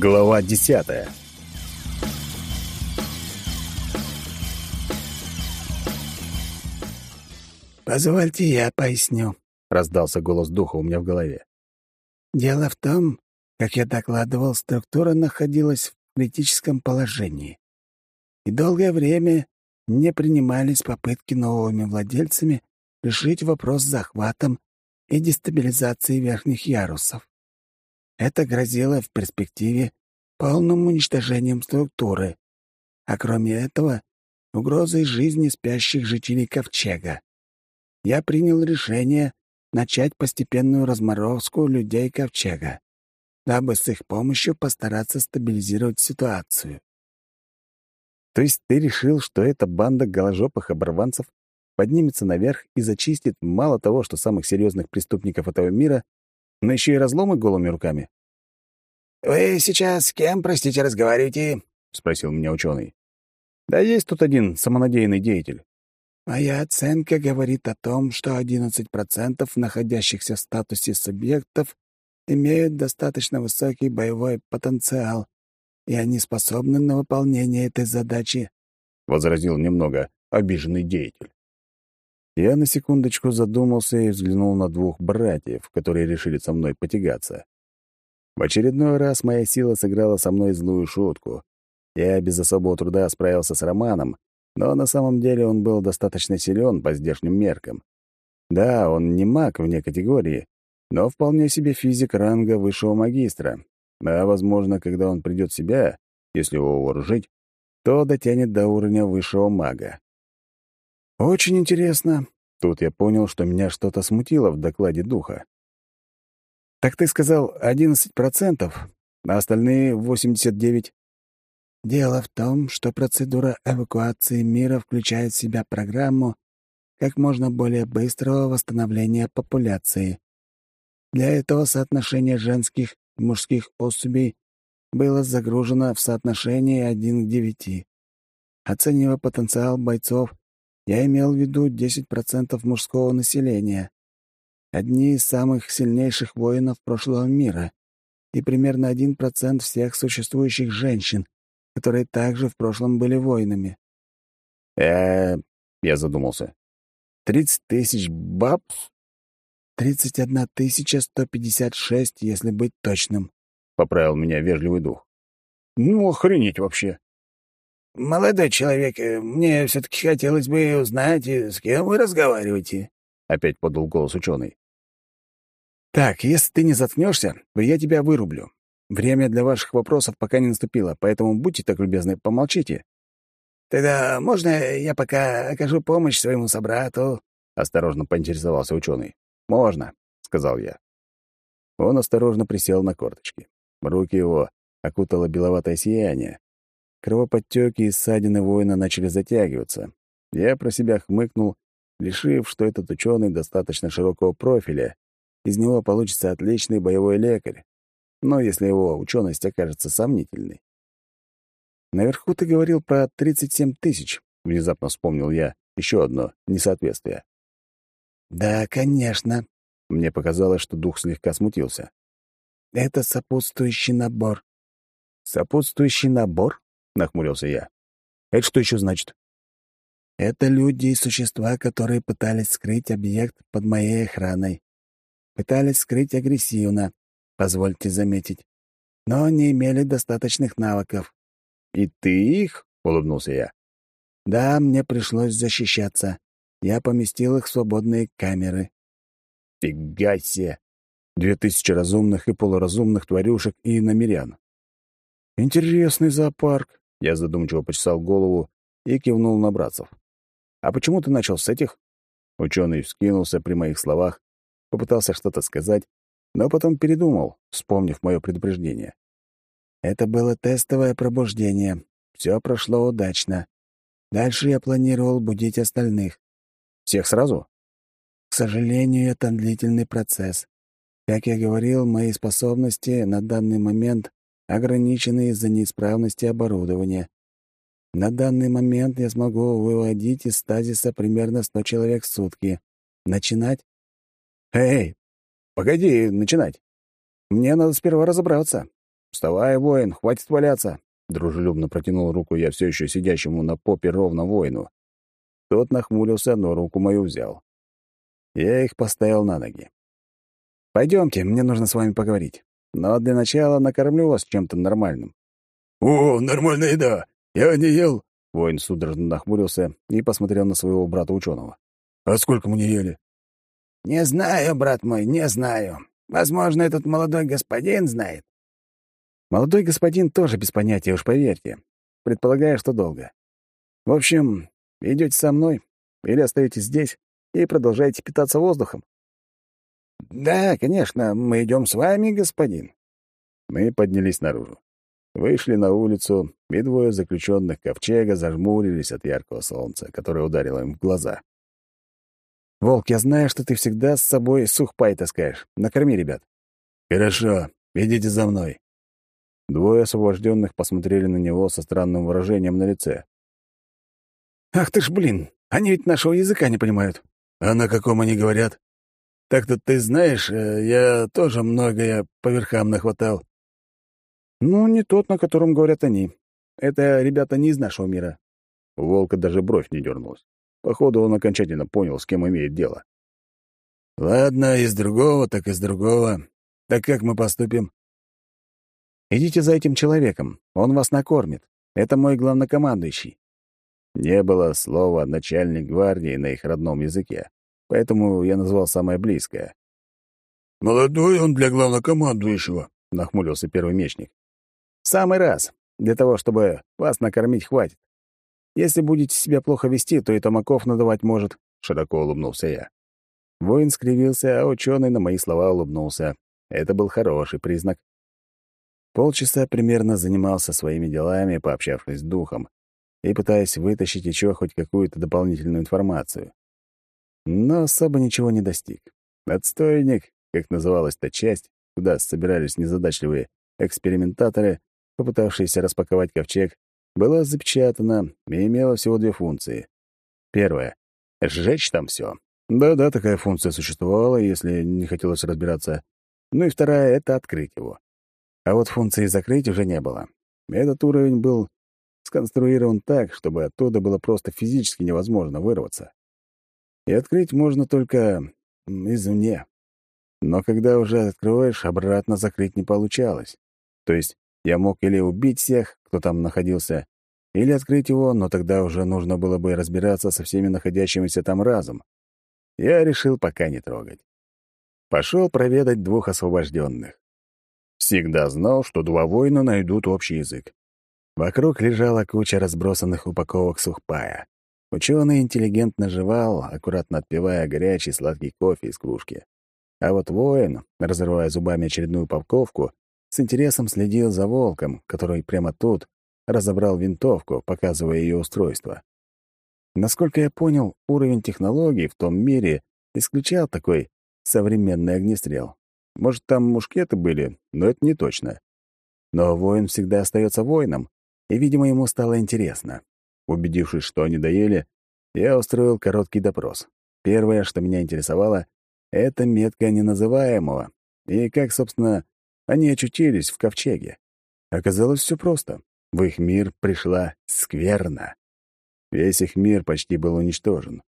Глава десятая. «Позвольте я поясню», — раздался голос духа у меня в голове. «Дело в том, как я докладывал, структура находилась в критическом положении. И долгое время не принимались попытки новыми владельцами решить вопрос с захватом и дестабилизацией верхних ярусов. Это грозило в перспективе полным уничтожением структуры, а кроме этого — угрозой жизни спящих жителей Ковчега. Я принял решение начать постепенную разморозку людей Ковчега, дабы с их помощью постараться стабилизировать ситуацию. То есть ты решил, что эта банда голожопых оборванцев поднимется наверх и зачистит мало того, что самых серьезных преступников этого мира, но еще и разломы голыми руками. «Вы сейчас с кем, простите, разговариваете?» — спросил меня ученый. «Да есть тут один самонадеянный деятель». «Моя оценка говорит о том, что 11% находящихся в статусе субъектов имеют достаточно высокий боевой потенциал, и они способны на выполнение этой задачи», — возразил немного обиженный деятель. Я на секундочку задумался и взглянул на двух братьев, которые решили со мной потягаться. В очередной раз моя сила сыграла со мной злую шутку. Я без особого труда справился с Романом, но на самом деле он был достаточно силен по здешним меркам. Да, он не маг вне категории, но вполне себе физик ранга высшего магистра. А, возможно, когда он придет в себя, если его вооружить, то дотянет до уровня высшего мага. Очень интересно. Тут я понял, что меня что-то смутило в докладе духа. «Так ты сказал, одиннадцать процентов, а остальные восемьдесят девять?» «Дело в том, что процедура эвакуации мира включает в себя программу как можно более быстрого восстановления популяции. Для этого соотношение женских и мужских особей было загружено в соотношении один к девяти. Оценивая потенциал бойцов, я имел в виду 10% мужского населения, одни из самых сильнейших воинов прошлого мира и примерно один процент всех существующих женщин, которые также в прошлом были воинами. э я задумался. «Тридцать тысяч баб?» «Тридцать одна тысяча сто пятьдесят шесть, если быть точным», — поправил меня вежливый дух. «Ну, охренеть вообще!» «Молодой человек, э, мне все-таки хотелось бы узнать, э, с кем вы разговариваете», — опять подал голос ученый. «Так, если ты не заткнешься, то я тебя вырублю. Время для ваших вопросов пока не наступило, поэтому будьте так любезны, помолчите». «Тогда можно я пока окажу помощь своему собрату?» — осторожно поинтересовался ученый. «Можно», — сказал я. Он осторожно присел на корточки. Руки его окутало беловатое сияние. Кровоподтеки и ссадины воина начали затягиваться. Я про себя хмыкнул, решив, что этот ученый достаточно широкого профиля из него получится отличный боевой лекарь. Но если его ученость окажется сомнительной. «Наверху ты говорил про 37 тысяч», — внезапно вспомнил я еще одно несоответствие. «Да, конечно». Мне показалось, что дух слегка смутился. «Это сопутствующий набор». «Сопутствующий набор?» — нахмурился я. «Это что еще значит?» «Это люди и существа, которые пытались скрыть объект под моей охраной пытались скрыть агрессивно, позвольте заметить, но не имели достаточных навыков. «И ты их?» — улыбнулся я. «Да, мне пришлось защищаться. Я поместил их в свободные камеры». «Фига себе! Две тысячи разумных и полуразумных тварюшек и намерян. Интересный зоопарк!» Я задумчиво почесал голову и кивнул на братцев. «А почему ты начал с этих?» Ученый вскинулся при моих словах попытался что-то сказать, но потом передумал, вспомнив мое предупреждение. Это было тестовое пробуждение. Все прошло удачно. Дальше я планировал будить остальных. Всех сразу? К сожалению, это длительный процесс. Как я говорил, мои способности на данный момент ограничены из-за неисправности оборудования. На данный момент я смогу выводить из стазиса примерно 100 человек в сутки. Начинать? «Эй, погоди начинать. Мне надо сперва разобраться. «Вставай, воин, хватит валяться!» Дружелюбно протянул руку я все еще сидящему на попе ровно воину. Тот нахмурился, но руку мою взял. Я их поставил на ноги. Пойдемте, мне нужно с вами поговорить. Но для начала накормлю вас чем-то нормальным». «О, нормальная еда! Я не ел!» Воин судорожно нахмурился и посмотрел на своего брата-ученого. «А сколько мы не ели?» «Не знаю, брат мой, не знаю. Возможно, этот молодой господин знает». «Молодой господин тоже без понятия, уж поверьте. Предполагаю, что долго. В общем, идете со мной или остаетесь здесь и продолжаете питаться воздухом?» «Да, конечно, мы идем с вами, господин». Мы поднялись наружу. Вышли на улицу, и двое заключенных ковчега зажмурились от яркого солнца, которое ударило им в глаза. «Волк, я знаю, что ты всегда с собой сухпай таскаешь. Накорми ребят». «Хорошо, идите за мной». Двое освобожденных посмотрели на него со странным выражением на лице. «Ах ты ж, блин, они ведь нашего языка не понимают». «А на каком они говорят?» Так-то ты знаешь, э, я тоже многое по верхам нахватал. Ну, не тот, на котором говорят они. Это ребята не из нашего мира. У волка даже бровь не дернулась. Походу, он окончательно понял, с кем имеет дело. Ладно, из другого, так из другого. Так как мы поступим? Идите за этим человеком, он вас накормит. Это мой главнокомандующий. Не было слова «начальник гвардии» на их родном языке поэтому я назвал самое близкое. «Молодой он для главнокомандующего», — нахмурился первый мечник. «В самый раз. Для того, чтобы вас накормить, хватит. Если будете себя плохо вести, то и томаков надавать может», — широко улыбнулся я. Воин скривился, а ученый на мои слова улыбнулся. Это был хороший признак. Полчаса примерно занимался своими делами, пообщавшись с духом, и пытаясь вытащить еще хоть какую-то дополнительную информацию но особо ничего не достиг. Отстойник, как называлась та часть, куда собирались незадачливые экспериментаторы, попытавшиеся распаковать ковчег, была запечатана и имела всего две функции. Первая — сжечь там все. Да-да, такая функция существовала, если не хотелось разбираться. Ну и вторая — это открыть его. А вот функции закрыть уже не было. Этот уровень был сконструирован так, чтобы оттуда было просто физически невозможно вырваться и открыть можно только извне. Но когда уже откроешь, обратно закрыть не получалось. То есть я мог или убить всех, кто там находился, или открыть его, но тогда уже нужно было бы разбираться со всеми находящимися там разом. Я решил пока не трогать. Пошел проведать двух освобожденных. Всегда знал, что два воина найдут общий язык. Вокруг лежала куча разбросанных упаковок сухпая. Ученый интеллигентно жевал, аккуратно отпивая горячий сладкий кофе из кружки. А вот воин, разрывая зубами очередную упаковку, с интересом следил за волком, который прямо тут разобрал винтовку, показывая ее устройство. Насколько я понял, уровень технологий в том мире исключал такой современный огнестрел. Может, там мушкеты были, но это не точно. Но воин всегда остается воином, и, видимо, ему стало интересно. Убедившись, что они доели, я устроил короткий допрос. Первое, что меня интересовало, — это метка неназываемого, и как, собственно, они очутились в ковчеге. Оказалось все просто. В их мир пришла скверна. Весь их мир почти был уничтожен.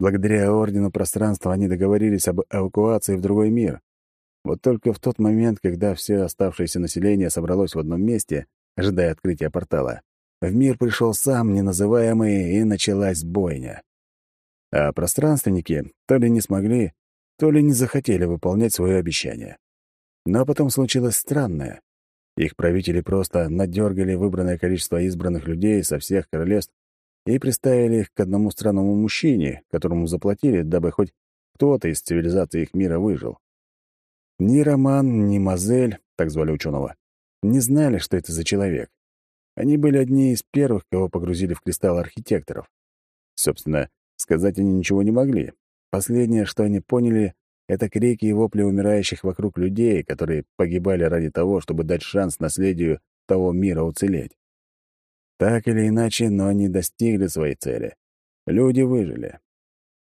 Благодаря Ордену Пространства они договорились об эвакуации в другой мир. Вот только в тот момент, когда все оставшееся население собралось в одном месте, ожидая открытия портала, в мир пришел сам неназываемый, и началась бойня. А пространственники то ли не смогли, то ли не захотели выполнять свое обещание. Но потом случилось странное. Их правители просто надергали выбранное количество избранных людей со всех королевств и приставили их к одному странному мужчине, которому заплатили, дабы хоть кто-то из цивилизации их мира выжил. Ни Роман, ни Мазель, так звали ученого, не знали, что это за человек. Они были одни из первых, кого погрузили в кристалл архитекторов. Собственно, сказать они ничего не могли. Последнее, что они поняли, это крики и вопли умирающих вокруг людей, которые погибали ради того, чтобы дать шанс наследию того мира уцелеть. Так или иначе, но они достигли своей цели. Люди выжили.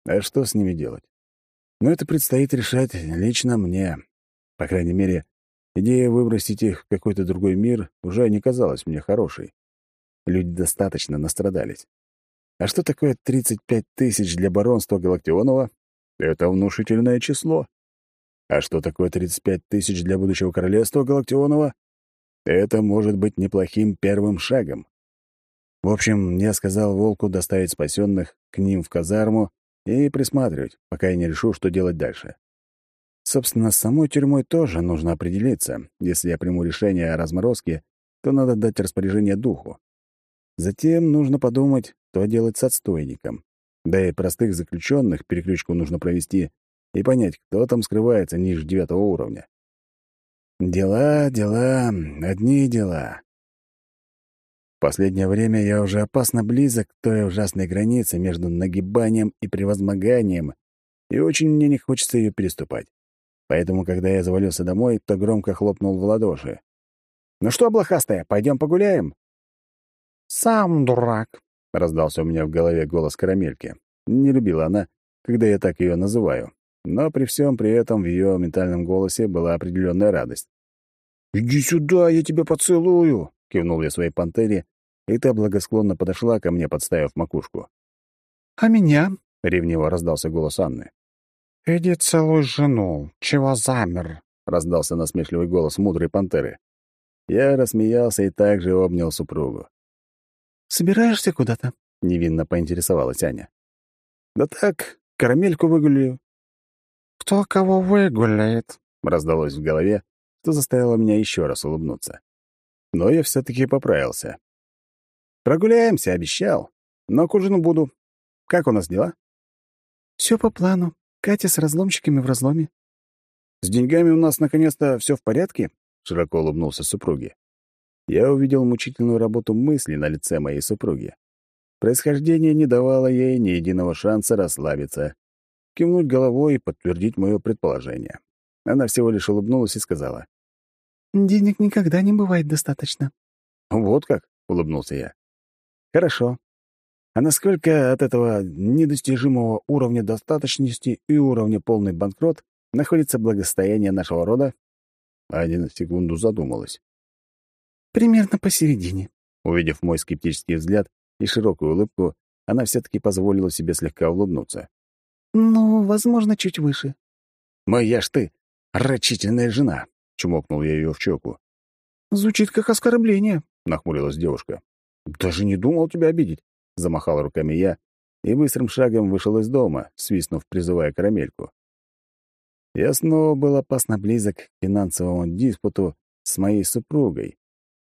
А что с ними делать? Но это предстоит решать лично мне. По крайней мере, Идея выбросить их в какой-то другой мир уже не казалась мне хорошей. Люди достаточно настрадались. А что такое 35 тысяч для баронства Галактионова? Это внушительное число. А что такое 35 тысяч для будущего королевства Галактионова? Это может быть неплохим первым шагом. В общем, я сказал Волку доставить спасенных к ним в казарму и присматривать, пока я не решу, что делать дальше. Собственно, с самой тюрьмой тоже нужно определиться. Если я приму решение о разморозке, то надо дать распоряжение духу. Затем нужно подумать, что делать с отстойником. Да и простых заключенных переключку нужно провести и понять, кто там скрывается ниже девятого уровня. Дела, дела, одни дела. В последнее время я уже опасно близок к той ужасной границе между нагибанием и превозмоганием, и очень мне не хочется ее переступать. Поэтому, когда я завалился домой, то громко хлопнул в ладоши. «Ну что, блохастая, пойдем погуляем?» «Сам дурак», — раздался у меня в голове голос карамельки. Не любила она, когда я так ее называю. Но при всем при этом в ее ментальном голосе была определенная радость. «Иди сюда, я тебя поцелую!» — кивнул я своей пантере, и та благосклонно подошла ко мне, подставив макушку. «А меня?» — ревниво раздался голос Анны. «Иди целуй жену. Чего замер?» — раздался насмешливый голос мудрой пантеры. Я рассмеялся и также обнял супругу. «Собираешься куда-то?» — невинно поинтересовалась Аня. «Да так, карамельку выгуляю». «Кто кого выгуляет?» — раздалось в голове, что заставило меня еще раз улыбнуться. Но я все-таки поправился. «Прогуляемся, обещал. Но к ужину буду. Как у нас дела?» «Все по плану. Катя с разломщиками в разломе. «С деньгами у нас наконец-то все в порядке?» — широко улыбнулся супруге. Я увидел мучительную работу мысли на лице моей супруги. Происхождение не давало ей ни единого шанса расслабиться, кивнуть головой и подтвердить мое предположение. Она всего лишь улыбнулась и сказала. «Денег никогда не бывает достаточно». «Вот как?» — улыбнулся я. «Хорошо. А насколько от этого недостижимого уровня достаточности и уровня полный банкрот находится благосостояние нашего рода? Аня на секунду задумалась. Примерно посередине. Увидев мой скептический взгляд и широкую улыбку, она все-таки позволила себе слегка улыбнуться. «Ну, возможно, чуть выше». «Моя ж ты, рачительная жена!» — чмокнул я ее в щеку. «Звучит как оскорбление», — нахмурилась девушка. «Даже не думал тебя обидеть. — замахал руками я и быстрым шагом вышел из дома, свистнув, призывая карамельку. Я снова был опасно близок к финансовому диспуту с моей супругой,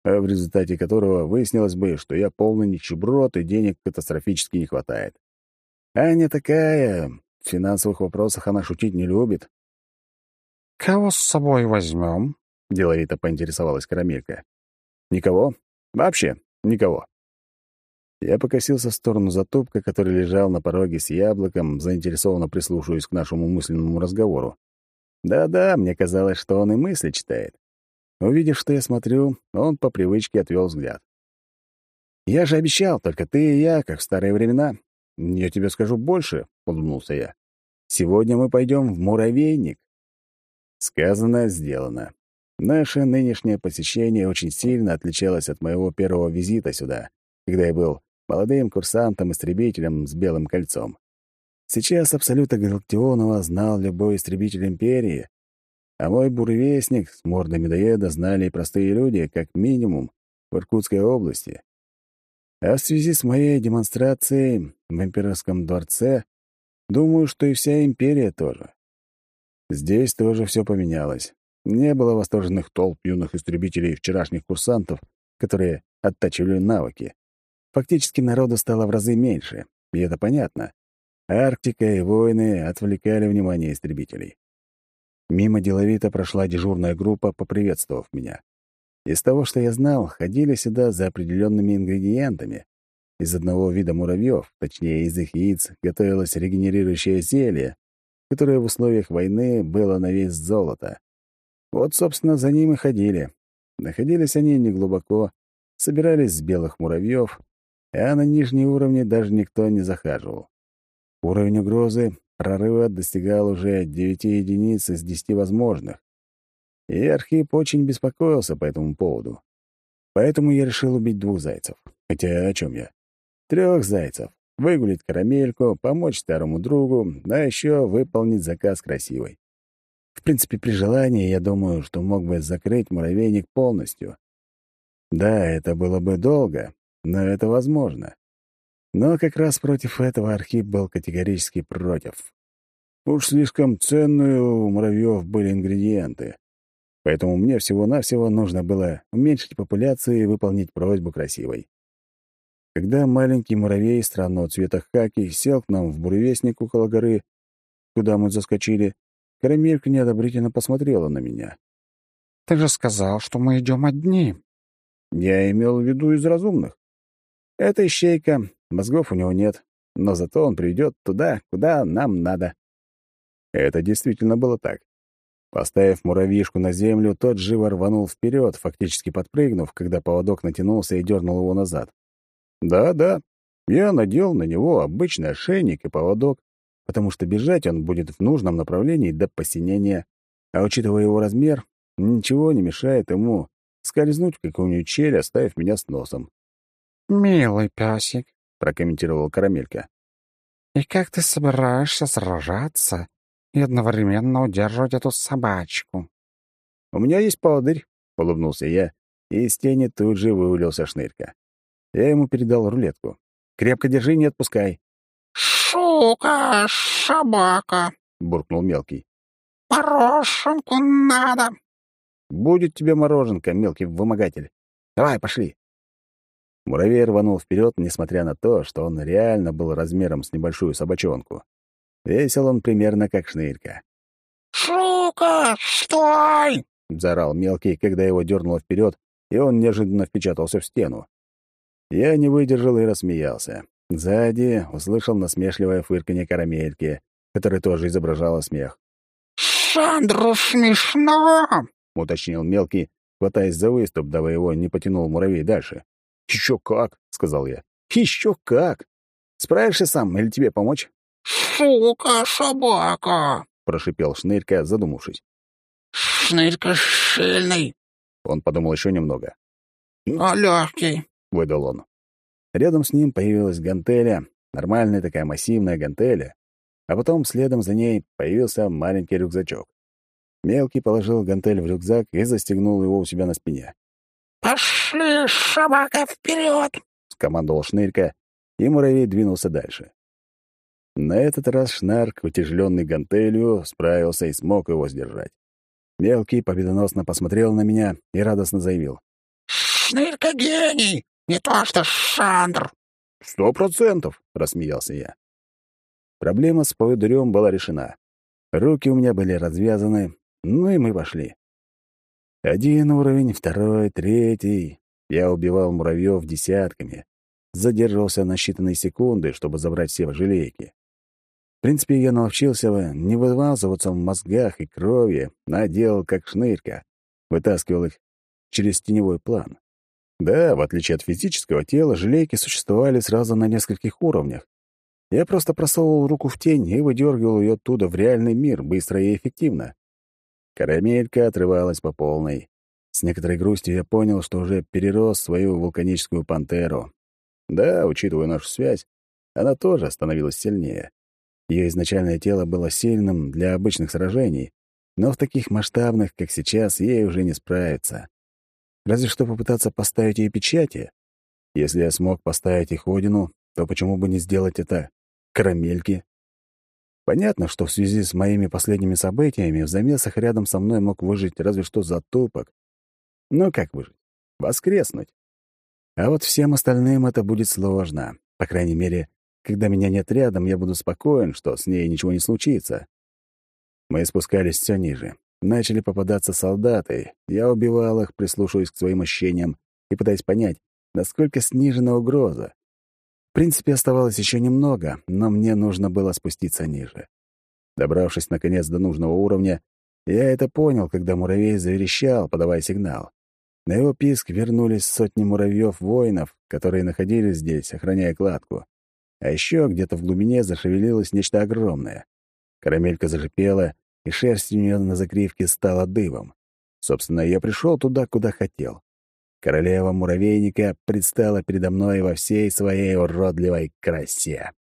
а в результате которого выяснилось бы, что я полный нищеброд и денег катастрофически не хватает. Аня такая, в финансовых вопросах она шутить не любит. «Кого с собой возьмем?» — деловито поинтересовалась Карамелька. «Никого? Вообще никого». Я покосился в сторону затопка, который лежал на пороге с яблоком, заинтересованно прислушиваясь к нашему мысленному разговору. Да-да, мне казалось, что он и мысли читает. Увидев, что я смотрю, он по привычке отвел взгляд. «Я же обещал, только ты и я, как в старые времена. Я тебе скажу больше», — улыбнулся я. «Сегодня мы пойдем в муравейник». Сказано, сделано. Наше нынешнее посещение очень сильно отличалось от моего первого визита сюда, когда я был молодым курсантом-истребителем с белым кольцом. Сейчас Абсолюта Галактионова знал любой истребитель Империи, а мой буревестник с мордой медоеда знали и простые люди, как минимум, в Иркутской области. А в связи с моей демонстрацией в Имперском дворце, думаю, что и вся Империя тоже. Здесь тоже все поменялось. Не было восторженных толп юных истребителей вчерашних курсантов, которые оттачивали навыки. Фактически народу стало в разы меньше, и это понятно. Арктика и войны отвлекали внимание истребителей. Мимо деловито прошла дежурная группа, поприветствовав меня. Из того, что я знал, ходили сюда за определенными ингредиентами. Из одного вида муравьев, точнее, из их яиц, готовилось регенерирующее зелье, которое в условиях войны было на вес золота. Вот, собственно, за ним и ходили. Находились они неглубоко, собирались с белых муравьев, а на нижние уровни даже никто не захаживал. Уровень угрозы прорыва достигал уже 9 единиц из 10 возможных. И Архип очень беспокоился по этому поводу. Поэтому я решил убить двух зайцев. Хотя о чем я? Трех зайцев. Выгулить карамельку, помочь старому другу, а еще выполнить заказ красивой. В принципе, при желании, я думаю, что мог бы закрыть муравейник полностью. Да, это было бы долго, но это возможно. Но как раз против этого Архип был категорически против. Уж слишком ценные у муравьев были ингредиенты. Поэтому мне всего-навсего нужно было уменьшить популяцию и выполнить просьбу красивой. Когда маленький муравей странного цвета хаки сел к нам в буревестник около горы, куда мы заскочили, карамелька неодобрительно посмотрела на меня. «Ты же сказал, что мы идем одни». Я имел в виду из разумных. Это ищейка, мозгов у него нет, но зато он приведет туда, куда нам надо. Это действительно было так. Поставив муравьишку на землю, тот живо рванул вперед, фактически подпрыгнув, когда поводок натянулся и дернул его назад. Да-да, я надел на него обычный ошейник и поводок, потому что бежать он будет в нужном направлении до посинения, а учитывая его размер, ничего не мешает ему скользнуть в какую-нибудь щель, оставив меня с носом. «Милый песик», — прокомментировала Карамелька. «И как ты собираешься сражаться и одновременно удерживать эту собачку?» «У меня есть поводырь», — улыбнулся я, и из тени тут же вывалился шнырька. Я ему передал рулетку. «Крепко держи, не отпускай». «Шука, собака», — буркнул мелкий. «Мороженку надо». «Будет тебе мороженка, мелкий вымогатель. Давай, пошли». Муравей рванул вперед, несмотря на то, что он реально был размером с небольшую собачонку. Весил он примерно как шнырька. «Шука, стой!» — заорал мелкий, когда его дернуло вперед, и он неожиданно впечатался в стену. Я не выдержал и рассмеялся. Сзади услышал насмешливое фырканье карамельки, которая тоже изображала смех. «Сандру смешно!» — уточнил мелкий, хватаясь за выступ, дабы его не потянул муравей дальше. «Еще как!» — сказал я. «Еще как! Справишься сам или тебе помочь?» «Сука, собака!» — прошипел Шнырька, задумавшись. «Шнырька сильный!» Он подумал еще немного. «Но легкий!» — выдал он. Рядом с ним появилась гантеля, нормальная такая массивная гантеля, а потом следом за ней появился маленький рюкзачок. Мелкий положил гантель в рюкзак и застегнул его у себя на спине. «Пошли, собака, вперед!» — скомандовал Шнырька, и муравей двинулся дальше. На этот раз Шнарк, утяжеленный гантелью, справился и смог его сдержать. Мелкий победоносно посмотрел на меня и радостно заявил. «Шнырька гений! Не то что Шандр!» «Сто процентов!» — рассмеялся я. Проблема с поводырем была решена. Руки у меня были развязаны, ну и мы пошли. Один уровень, второй, третий. Я убивал муравьев десятками. Задерживался на считанные секунды, чтобы забрать все желейки. В принципе, я научился не вывазываться в мозгах и крови, а делал как шнырька. Вытаскивал их через теневой план. Да, в отличие от физического тела, желейки существовали сразу на нескольких уровнях. Я просто просовывал руку в тень и выдергивал ее оттуда в реальный мир быстро и эффективно. Карамелька отрывалась по полной. С некоторой грустью я понял, что уже перерос свою вулканическую пантеру. Да, учитывая нашу связь, она тоже становилась сильнее. Ее изначальное тело было сильным для обычных сражений, но в таких масштабных, как сейчас, ей уже не справиться. Разве что попытаться поставить ей печати. Если я смог поставить их Одину, то почему бы не сделать это карамельки? Понятно, что в связи с моими последними событиями в замесах рядом со мной мог выжить разве что затупок. Но как выжить? Воскреснуть. А вот всем остальным это будет сложно. По крайней мере, когда меня нет рядом, я буду спокоен, что с ней ничего не случится. Мы спускались все ниже. Начали попадаться солдаты. Я убивал их, прислушиваясь к своим ощущениям и пытаясь понять, насколько снижена угроза. В принципе, оставалось еще немного, но мне нужно было спуститься ниже. Добравшись, наконец, до нужного уровня, я это понял, когда муравей заверещал, подавая сигнал. На его писк вернулись сотни муравьев-воинов, которые находились здесь, охраняя кладку. А еще где-то в глубине зашевелилось нечто огромное. Карамелька зашипела, и шерсть у нее на закривке стала дыбом. Собственно, я пришел туда, куда хотел. Королева муравейника предстала передо мной во всей своей уродливой красе.